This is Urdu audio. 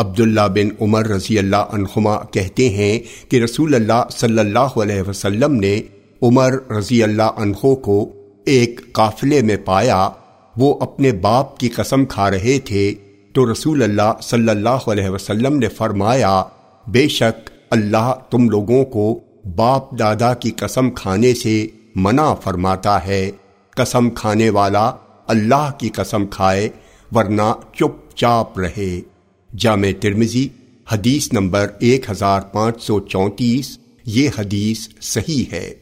عبداللہ بن عمر رضی اللہ عنہما کہتے ہیں کہ رسول اللہ صلی اللہ علیہ وسلم نے عمر رضی اللہ عنہ کو ایک قافلے میں پایا۔ وہ اپنے باپ کی قسم کھا رہے تھے۔ تو رسول اللہ صلی اللہ علیہ وسلم نے فرمایا، بے شک اللہ تم لوگوں کو باپ دادا کی قسم کھانے سے منع فرماتا ہے۔ قسم کھانے والا اللہ کی قسم کھائے، ورنہ چپ چاپ رہے۔ جامع ترمزی حدیث نمبر ایک ہزار پانچ سو چونتیس یہ حدیث صحیح ہے۔